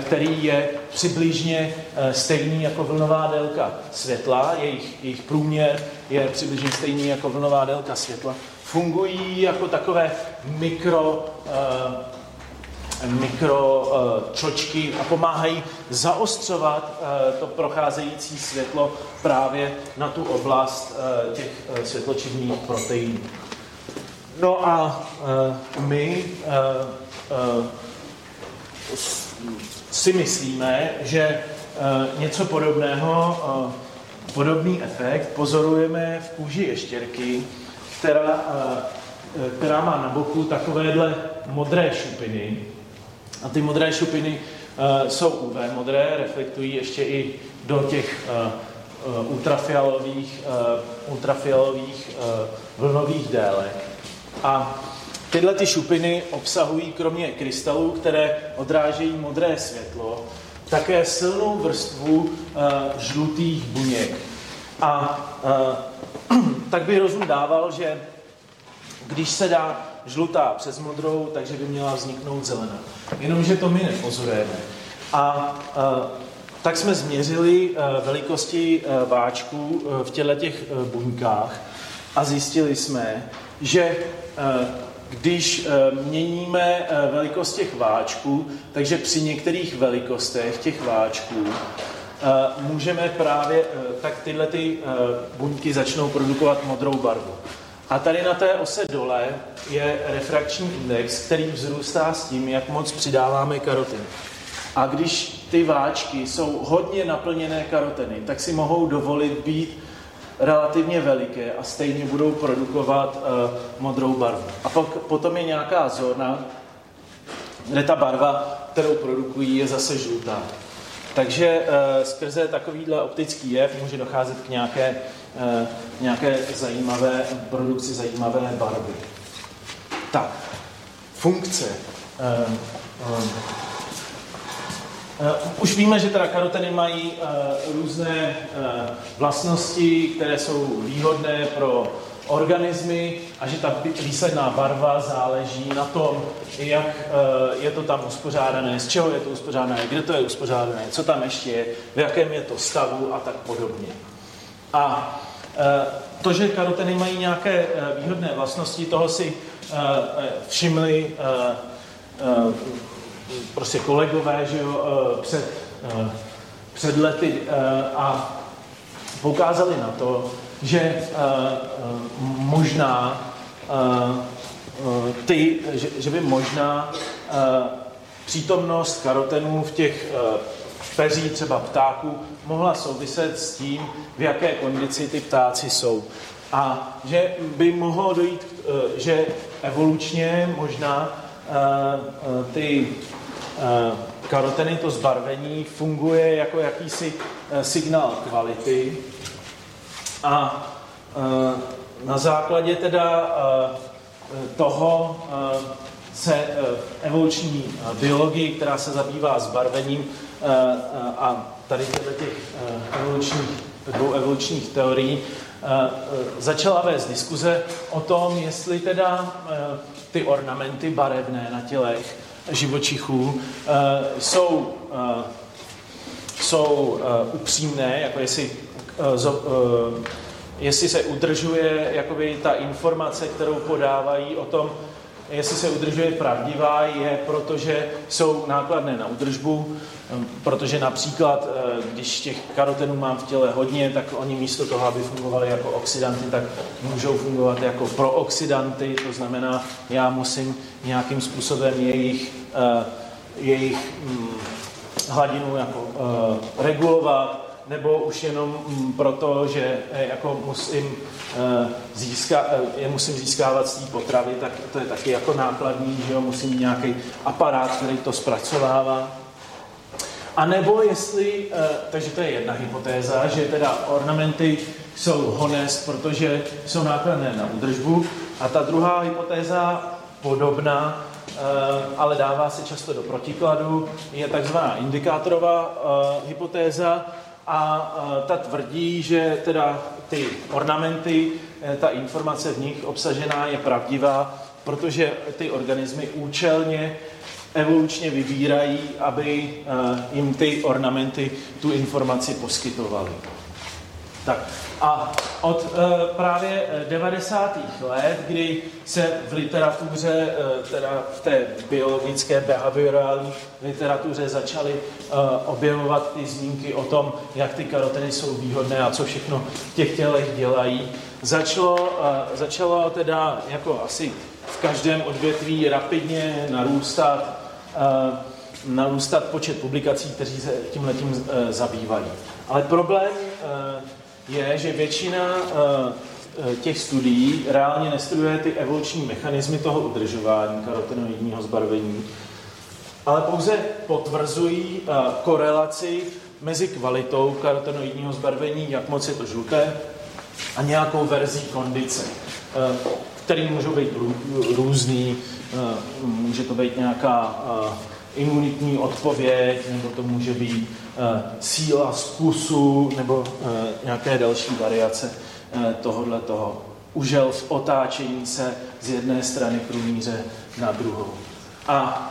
který je přibližně stejný jako vlnová délka světla, jejich, jejich průměr je přibližně stejný jako vlnová délka světla, fungují jako takové mikro, uh, mikro uh, čočky a pomáhají zaostřovat uh, to procházející světlo právě na tu oblast těch uh, světločivných proteinů. No a my si myslíme, že něco podobného, podobný efekt pozorujeme v kůži ještěrky, která, eh, která má na boku takovéhle modré šupiny. A ty modré šupiny eh, jsou UV modré, reflektují ještě i do těch eh, ultrafialových, ultrafialových vlnových délek. A tyhle ty šupiny obsahují kromě krystalů, které odrážejí modré světlo, také silnou vrstvu žlutých buněk. A tak by rozum dával, že když se dá žlutá přes modrou, takže by měla vzniknout zelená. Jenomže to my nepozorujeme. A, a tak jsme změřili e, velikosti e, váčků e, v těle těch buňkách a zjistili jsme, že když měníme velikost těch váčků, takže při některých velikostech těch váčků můžeme právě, eh, tak tyhle ty eh, buňky začnou produkovat modrou barvu. A tady na té ose dole je refrakční index, který vzrůstá s tím, jak moc přidáváme karotin. A když ty váčky jsou hodně naplněné karoteny, tak si mohou dovolit být relativně veliké a stejně budou produkovat uh, modrou barvu. A pak, potom je nějaká zóna, kde ta barva, kterou produkují, je zase žlutá. Takže uh, skrze takovýhle optický jev může docházet k nějaké, uh, nějaké zajímavé produkci zajímavé barvy. Tak, funkce. Uh, uh, Uh, už víme, že teda karoteny mají různé vlastnosti, které jsou výhodné pro organismy a že ta výsledná barva záleží na tom, jak eh, je to tam uspořádané, z čeho je to uspořádané, kde to je uspořádané, co tam ještě je, v jakém je to stavu a tak podobně. A eh, to, že karoteny mají nějaké eh, výhodné vlastnosti, toho si všimli prostě kolegové, že jo, před, před lety a poukázali na to, že uh, možná uh, ty, že, že by možná přítomnost karotenů v těch peří třeba ptáků mohla souviset s tím, v jaké kondici ty ptáci jsou. A že by mohlo dojít, že evolučně možná ty karoteny, to zbarvení, funguje jako jakýsi signál kvality. A na základě teda toho se evoluční biologii, která se zabývá zbarvením a tady těch evolučních, dvou evolučních teorií, začala vést diskuze o tom, jestli teda ty ornamenty barevné na tělech živočichů jsou, jsou upřímné, jako jestli jestli se udržuje jakoby ta informace, kterou podávají o tom, jestli se udržuje pravdivá, je protože jsou nákladné na udržbu, protože například, eh, když těch karotenů mám v těle hodně, tak oni místo toho, aby fungovali jako oxidanty, tak můžou fungovat jako prooxidanty, to znamená, já musím nějakým způsobem jejich, eh, jejich hm, hladinu jako eh, regulovat, nebo už jenom mm, proto, že eh, jako musím, eh, získa, eh, je musím získávat z té potravy, tak to je taky jako nákladný, že jo, musím nějaký aparát, který to zpracovává. A nebo jestli, takže to je jedna hypotéza, že teda ornamenty jsou honest, protože jsou nákladné na údržbu. A ta druhá hypotéza, podobná, ale dává se často do protikladu, je takzvaná indikátorová hypotéza, a ta tvrdí, že teda ty ornamenty, e, ta informace v nich obsažená je pravdivá, protože ty organismy účelně evolučně vybírají, aby e, jim ty ornamenty tu informaci poskytovaly. Tak a od e, právě 90. let, kdy se v literatuře, e, teda v té biologické behaviorální literatuře začaly e, objevovat ty zmínky o tom, jak ty karoteny jsou výhodné a co všechno v těch tělech dělají, začalo, e, začalo teda jako asi v každém odvětví rapidně narůstat, e, narůstat počet publikací, kteří se tím letím e, zabývají. Ale problém e, je, že většina eh, eh, těch studií reálně nestuduje ty evoluční mechanismy toho udržování karotenoidního zbarvení, ale pouze potvrzují eh, korelaci mezi kvalitou karotenoidního zbarvení, jak moc je to žluté, a nějakou verzí kondice, který můžou být různý, může to být nějaká imunitní odpověď, nebo to může být uh, síla zkusu, nebo uh, nějaké další variace uh, tohohle toho. Užel v otáčení se z jedné strany krumíře na druhou. A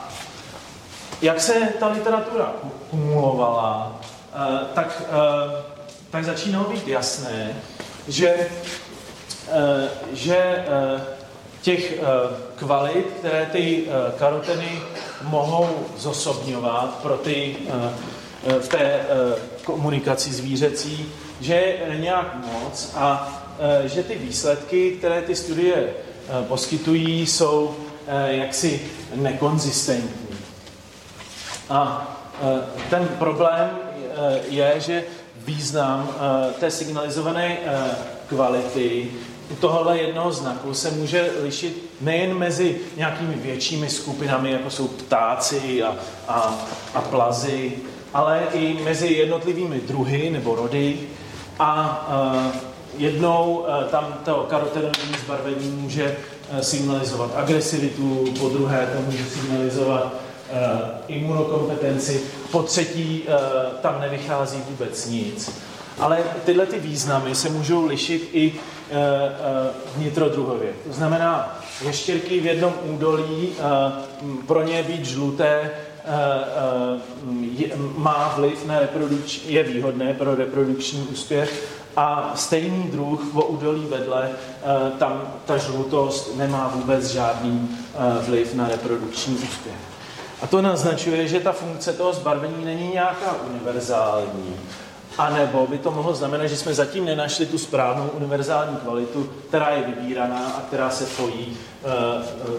jak se ta literatura kumulovala, tak, tak začínalo být jasné, že, že těch kvalit, které ty karoteny mohou zosobňovat pro ty uh, v té uh, komunikaci zvířecí, že je nějak moc a že ty výsledky, které ty studie poskytují, jsou jaksi nekonzistentní. A ten problém je, že význam té signalizované kvality u tohohle jednoho znaku se může lišit nejen mezi nějakými většími skupinami, jako jsou ptáci a, a, a plazy, ale i mezi jednotlivými druhy nebo rody. A uh, jednou uh, tam to karotenoidní zbarvení může uh, signalizovat agresivitu, po druhé to může signalizovat uh, imunokompetenci, po třetí uh, tam nevychází vůbec nic. Ale tyhle ty významy se můžou lišit i vnitrodruhově. To znamená, ještěrky v jednom údolí, eh, pro ně být žluté má vliv na reprodukční, je výhodné pro reprodukční úspěch a stejný druh v údolí vedle, tam ta žlutost nemá vůbec žádný vliv na reprodukční úspěch. A to naznačuje, že ta funkce toho zbarvení není nějaká univerzální, a nebo by to mohlo znamenat, že jsme zatím nenašli tu správnou univerzální kvalitu, která je vybíraná a která se pojí uh,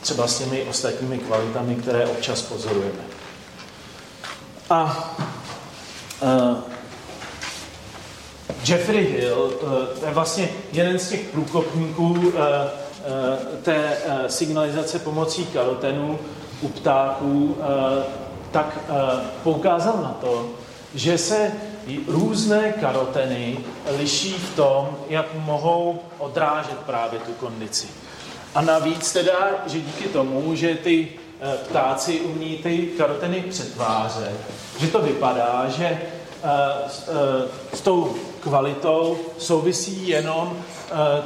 třeba s těmi ostatními kvalitami, které občas pozorujeme. A uh, Jeffrey Hill, to je vlastně jeden z těch průkopníků té signalizace pomocí karotenu u ptáků, tak poukázal na to, že se různé karoteny liší v tom, jak mohou odrážet právě tu kondici. A navíc teda, že díky tomu, že ty eh, ptáci umí ty karoteny přetvářet, že to vypadá, že eh, eh, s tou kvalitou souvisí jenom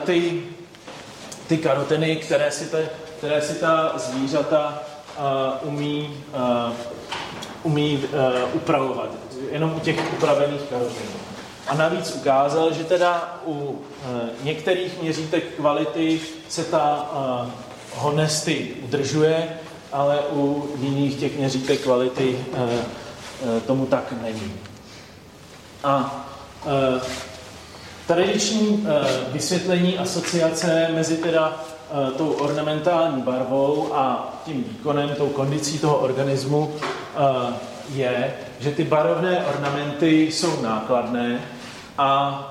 ty, ty karoteny, které si, te, které si ta zvířata umí, umí upravovat. Jenom u těch upravených karotenů. A navíc ukázal, že teda u e, některých měřítek kvality se ta e, honesty udržuje, ale u jiných těch měřítek kvality e, e, tomu tak není. A tradiční vysvětlení asociace mezi teda tou ornamentální barvou a tím výkonem, tou kondicí toho organismu je, že ty barevné ornamenty jsou nákladné, a,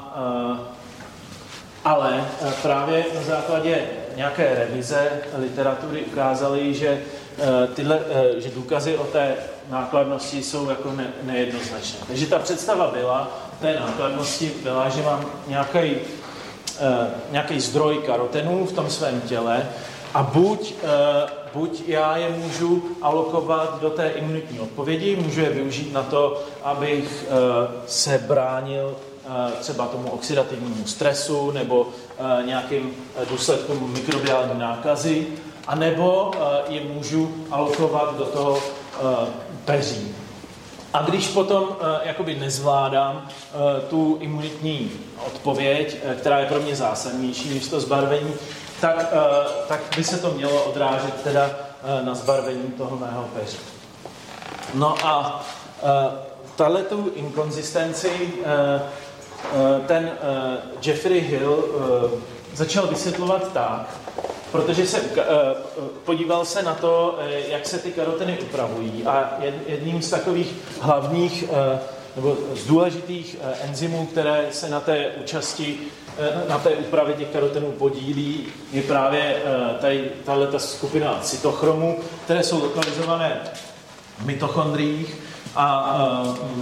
ale právě na základě nějaké revize literatury ukázaly, že, e, tyhle, že důkazy o té nákladnosti jsou jako ne, nejednoznačné. Takže ta představa byla, té nákladnosti byla, že mám nějaký, nějaký zdroj karotenů v tom svém těle a buď buď já je můžu alokovat do té imunitní odpovědi, můžu je využít na to, abych se bránil Eh, třeba tomu oxidativnímu stresu nebo eh, nějakým eh, důsledkům mikrobiální nákazy, anebo je můžu alokovat do toho peří. A když potom jakoby nezvládám tu imunitní odpověď, která je pro mě zásadnější než to zbarvení, tak, tak by se to mělo odrážet teda na zbarvení toho mého peří. No a tahle tu inkonzistenci Eh, ten eh, Jeffrey Hill eh, začal vysvětlovat tak, protože se podíval se na to, jak se ty karoteny upravují a jedním z takových hlavních nebo z důležitých enzymů, které se na té účasti, na té úpravě těch karotenů podílí, je právě tady tato skupina cytochromů, které jsou lokalizované v mitochondriích a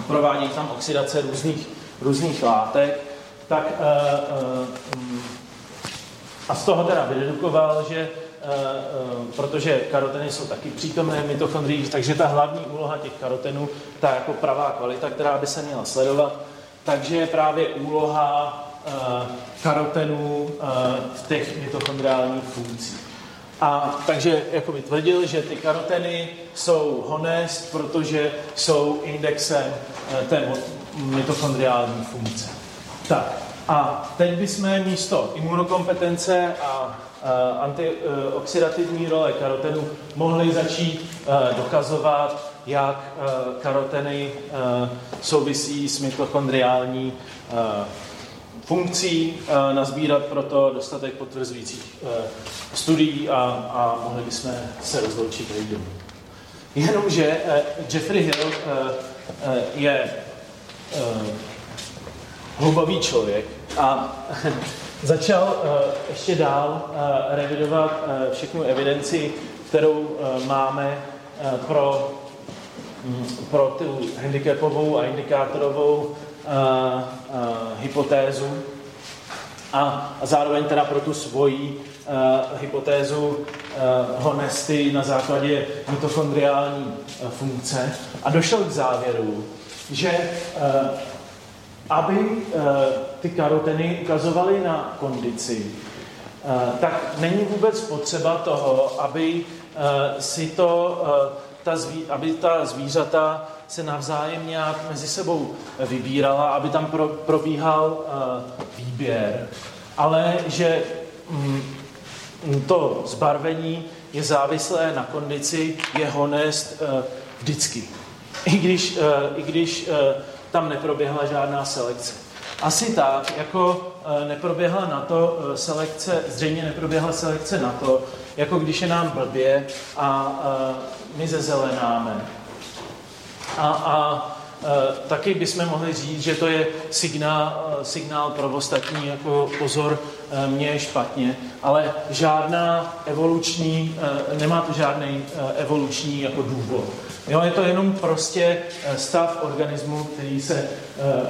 provádějí tam oxidace různých různých látek, tak uh, a z toho teda vydedukoval, že protože karoteny jsou taky přítomné v mitochondriích, takže ta hlavní úloha těch karotenů, ta jako pravá kvalita, která by se měla sledovat, takže je právě úloha karotenů v těch mitochondriálních funkcích. A takže jako by tvrdil, že ty karoteny jsou honest, protože jsou indexem té mitochondriální funkce. Tak, a teď bychom místo imunokompetence a antioxidativní role karotenu mohli začít dokazovat, jak karoteny souvisí s mitochondriální funkcí, nazbírat proto dostatek potvrzujících studií a, a mohli bychom se rozloučit domů. Jenomže Jeffrey Hill je hlubavý člověk a začal ještě dál revidovat všechnu evidenci, kterou máme pro, um, pro tu handicapovou a indikátorovou uh, uh, hypotézu a, a zároveň teda pro tu svoji uh, hypotézu uh, honesty na základě mitochondriální uh, funkce. A došel k závěru, že uh, aby uh, ty karoteny ukazovaly na kondici, uh, tak není vůbec potřeba toho, aby uh, si to, uh, ta zví, aby ta zvířata se navzájem nějak mezi sebou vybírala, aby tam pro, probíhal uh, výběr, ale že um, to zbarvení je závislé na kondici, je honest uh, vždycky i když, eh, i když eh, tam neproběhla žádná selekce. Asi tak, jako eh, neproběhla na to selekce, zřejmě neproběhla selekce na to, jako když je nám blbě a my zezelenáme. A, a taky bychom mohli říct, že to je signál, signál pro ostatní, jako pozor, mě je špatně, ale žádná evoluční, nemá to žádný evoluční jako důvod. Jo, je to jenom prostě stav organismu, který se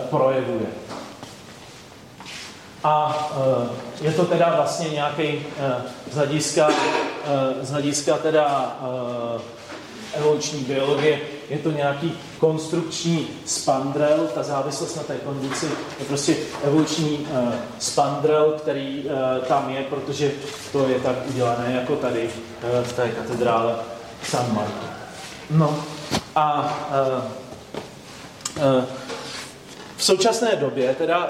projevuje. A je to teda vlastně nějaký z hlediska, z hlediska teda evoluční biologie, je to nějaký konstrukční spandrel, ta závislost na té kondici je prostě evoluční uh, spandrel, který uh, tam je, protože to je tak udělané jako tady uh, v té katedrále San Marco. No a uh, uh, v současné době, teda,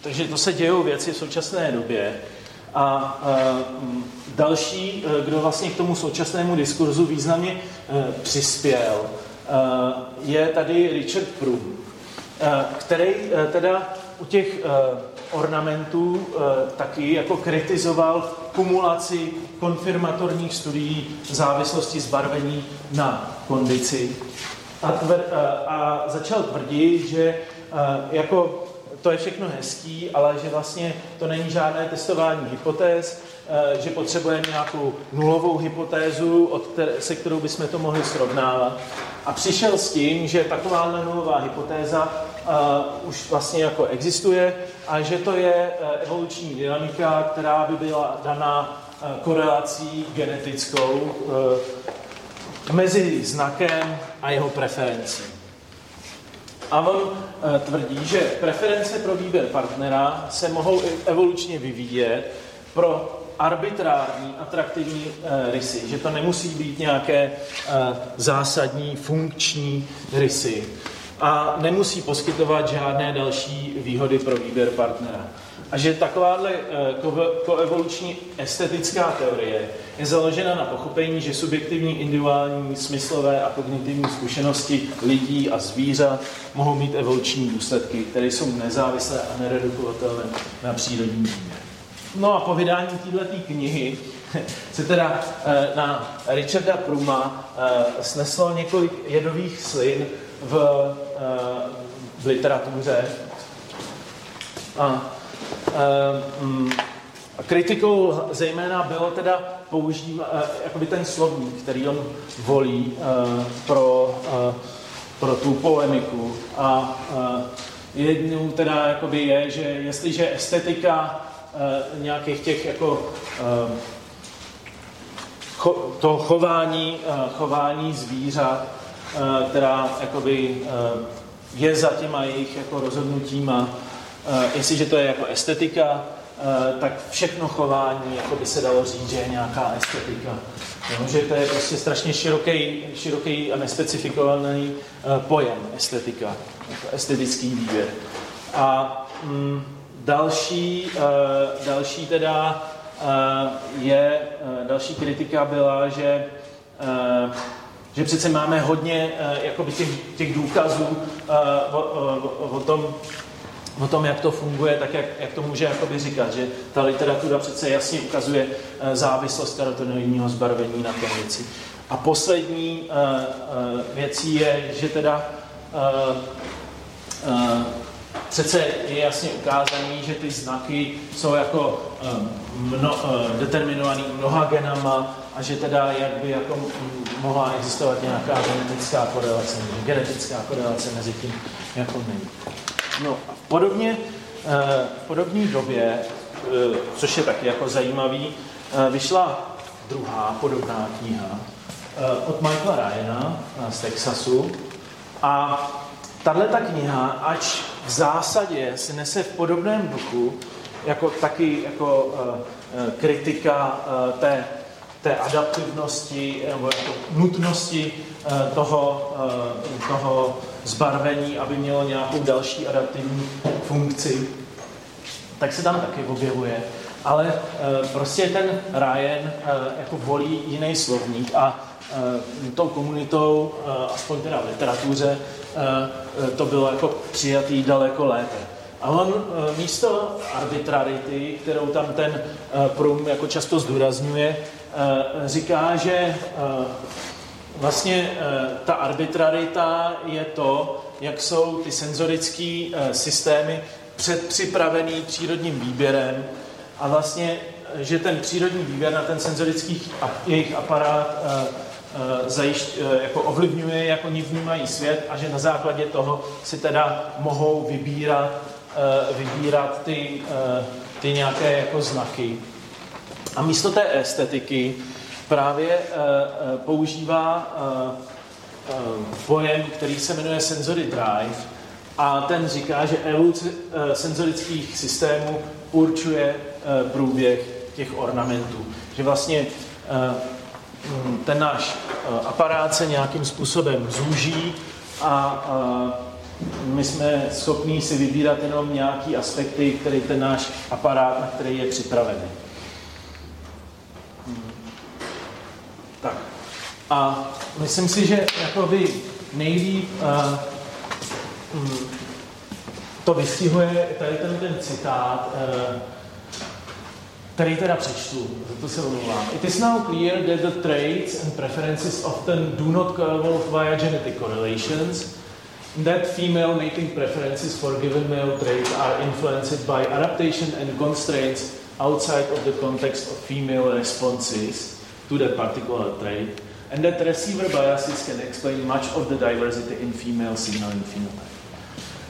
takže to se dějou věci v současné době, a uh, další, uh, kdo vlastně k tomu současnému diskurzu významně uh, přispěl, je tady Richard Prum, který teda u těch ornamentů taky jako kritizoval kumulaci konfirmatorních studií závislosti zbarvení na kondici. A, tvr, a začal tvrdit, že jako to je všechno hezký, ale že vlastně to není žádné testování hypotéz, eh, že potřebujeme nějakou nulovou hypotézu, od které, se kterou bychom to mohli srovnávat. A přišel s tím, že taková nulová hypotéza uh, už vlastně jako existuje a že to je uh, evoluční dynamika, která by byla daná korelací genetickou uh, mezi znakem a jeho preferencí. A on e, tvrdí, že preference pro výběr partnera se mohou evolučně vyvíjet pro arbitrární, atraktivní e, rysy, že to nemusí být nějaké e, zásadní, funkční rysy a nemusí poskytovat žádné další výhody pro výběr partnera. A že takováhle eh, koevoluční estetická teorie je založena na pochopení, že subjektivní, individuální, smyslové a kognitivní zkušenosti lidí a zvířat mohou mít evoluční důsledky, které jsou nezávislé a neredukovatelné na přírodní výměr. No a po vydání této knihy se teda eh, na Richarda Pruma eh, sneslo několik jedových slin v, v literatuře. A Ehm, kritikou zejména bylo teda použít eh, jakoby ten slovník, který on volí eh, pro, eh, pro tu polemiku. A jednou teda jakoby je, že jestliže estetika nějakých těch jako to chování, chování zvířat, která jakoby je za těma jejich jako rozhodnutíma, jestliže to je jako estetika, tak všechno chování, jako by se dalo říct, že je nějaká estetika. Jo, že to je prostě strašně široký, široký a nespecifikovaný uh, pojem estetika, jako estetický výběr. A mm, další, uh, další teda je, další kritika byla, že že přece máme hodně jakoby těch, těch důkazů o, o, o tom, o tom, jak to funguje, tak jak, jak to může jakoby říkat, že ta literatura přece jasně ukazuje eh, závislost karotenoidního zbarvení na tom věci. A poslední uh, uh, věcí je, že teda uh, uh, přece je jasně ukázaný, že ty znaky jsou jako mno, determinovaný mnoha genama a že teda jak by jako mohla existovat nějaká genetická korelace, genetická korelace mezi tím jako není. No a podobně, eh, v podobné době, eh, což je taky jako zajímavý, eh, vyšla druhá podobná kniha od Michaela Ryana z Texasu. A tahle ta kniha, ač v zásadě se nese v podobném duchu, jako taky jako kritika té, té adaptivnosti nebo jako nutnosti toho, toho zbarvení, aby mělo nějakou další adaptivní funkci, tak se tam taky objevuje. Ale e, prostě ten Ryan jako volí jiný slovník a tou komunitou, aspoň teda v literatuře, to bylo jako přijatý daleko lépe. A on místo arbitrarity, kterou tam ten Prum jako často zdůrazňuje, říká, že vlastně ta arbitrarita je to, jak jsou ty senzorické systémy předpřipravený přírodním výběrem a vlastně, že ten přírodní výběr na ten senzorický jejich aparát zajišť, jako ovlivňuje, jak oni vnímají svět a že na základě toho si teda mohou vybírat, vybírat ty, ty nějaké jako znaky. A místo té estetiky právě eh, eh, používá eh, pojem, který se jmenuje sensory drive a ten říká, že evoluce senzorických systémů určuje průběh těch ornamentů. Že vlastně mm, ten náš aparát se nějakým způsobem zúží a my jsme schopni si vybírat jenom nějaký aspekty, který ten náš aparát, na který je připravený. Tak. A myslím si, že jakoby nejlíp uh, to vystihuje tady ten, ten citát, uh, který teda přečtu, za to se omlouvám. It is now clear that the traits and preferences often do not evolve via genetic correlations, that female mating preferences for given male traits are influenced by adaptation and constraints outside of the context of female responses to that particular trait, and that receiver biases can explain much of the diversity in female signaling phenotype.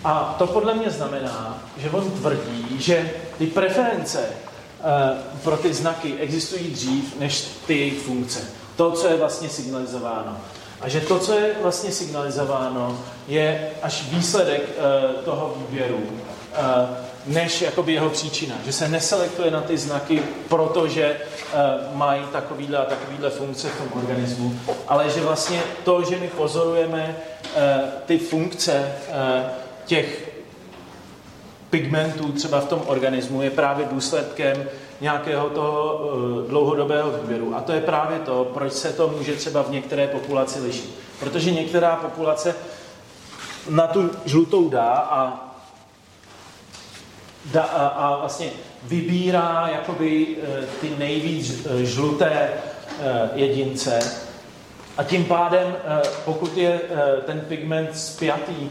A to podle mě znamená, že on tvrdí, že ty preference uh, pro ty znaky existují dřív než ty jejich funkce. To, co je vlastně signalizováno. A že to, co je vlastně signalizováno, je až výsledek uh, toho výběru. Uh, než jakoby jeho příčina. Že se neselektuje na ty znaky, protože uh, mají takovýhle a takovýhle funkce v tom organismu, ale že vlastně to, že my pozorujeme uh, ty funkce uh, těch pigmentů třeba v tom organismu, je právě důsledkem nějakého toho uh, dlouhodobého výběru. A to je právě to, proč se to může třeba v některé populaci lišit. Protože některá populace na tu žlutou dá a da, a, a vlastně vybírá jakoby e, ty nejvíc e, žluté e, jedince. A tím pádem, pokud je ten pigment spjatý,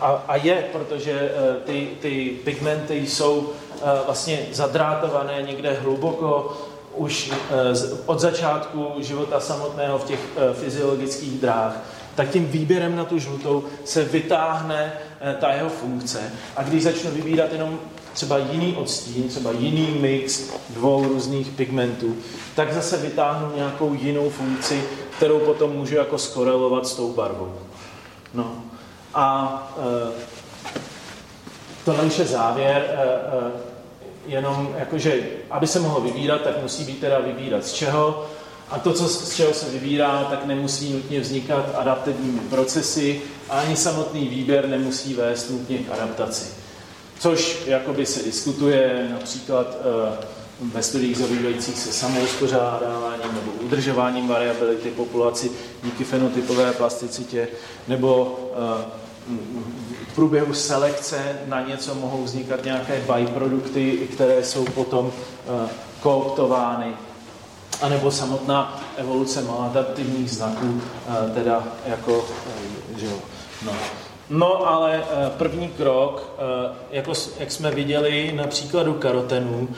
a, a je, protože ty, ty pigmenty jsou vlastně zadrátované někde hluboko, už od začátku života samotného v těch fyziologických dráh, tak tím výběrem na tu žlutou se vytáhne eh, ta jeho funkce. A když začnu vybírat jenom třeba jiný odstín, třeba jiný mix dvou různých pigmentů, tak zase vytáhnu nějakou jinou funkci, kterou potom můžu jako skorelovat s tou barvou. No. A e, tohle už je závěr, e, e, jenom jakože, aby se mohlo vybírat, tak musí být teda vybírat z čeho, a to, co, z čeho se vybírá, tak nemusí nutně vznikat adaptivními procesy a ani samotný výběr nemusí vést nutně k adaptaci. Což jakoby se diskutuje například uh, ve studiích zabývajících se samouspořádáváním nebo udržováním variability populaci díky fenotypové plasticitě, nebo uh, v průběhu selekce na něco mohou vznikat nějaké byprodukty, které jsou potom uh, kooptovány anebo samotná evoluce maladaptivních znaků, eh, teda jako, eh, že jo, no. No, ale eh, první krok, jako, jak jsme viděli na příkladu karotenů,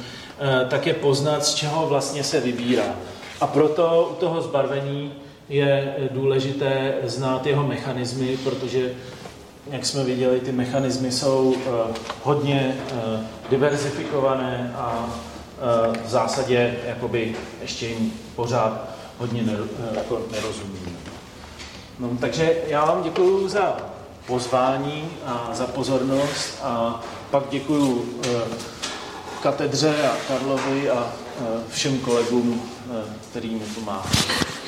tak je poznat, z čeho vlastně se vybírá. A proto u toho zbarvení je důležité znát jeho mechanismy, protože, jak jsme viděli, ty mechanismy jsou hodně diverzifikované a v zásadě jakoby ještě jim pořád hodně jako nerozumíme. No, takže já vám děkuji za pozvání a za pozornost a pak děkuji eh, katedře a Karlovi a eh, všem kolegům, eh, kterým pomáhají.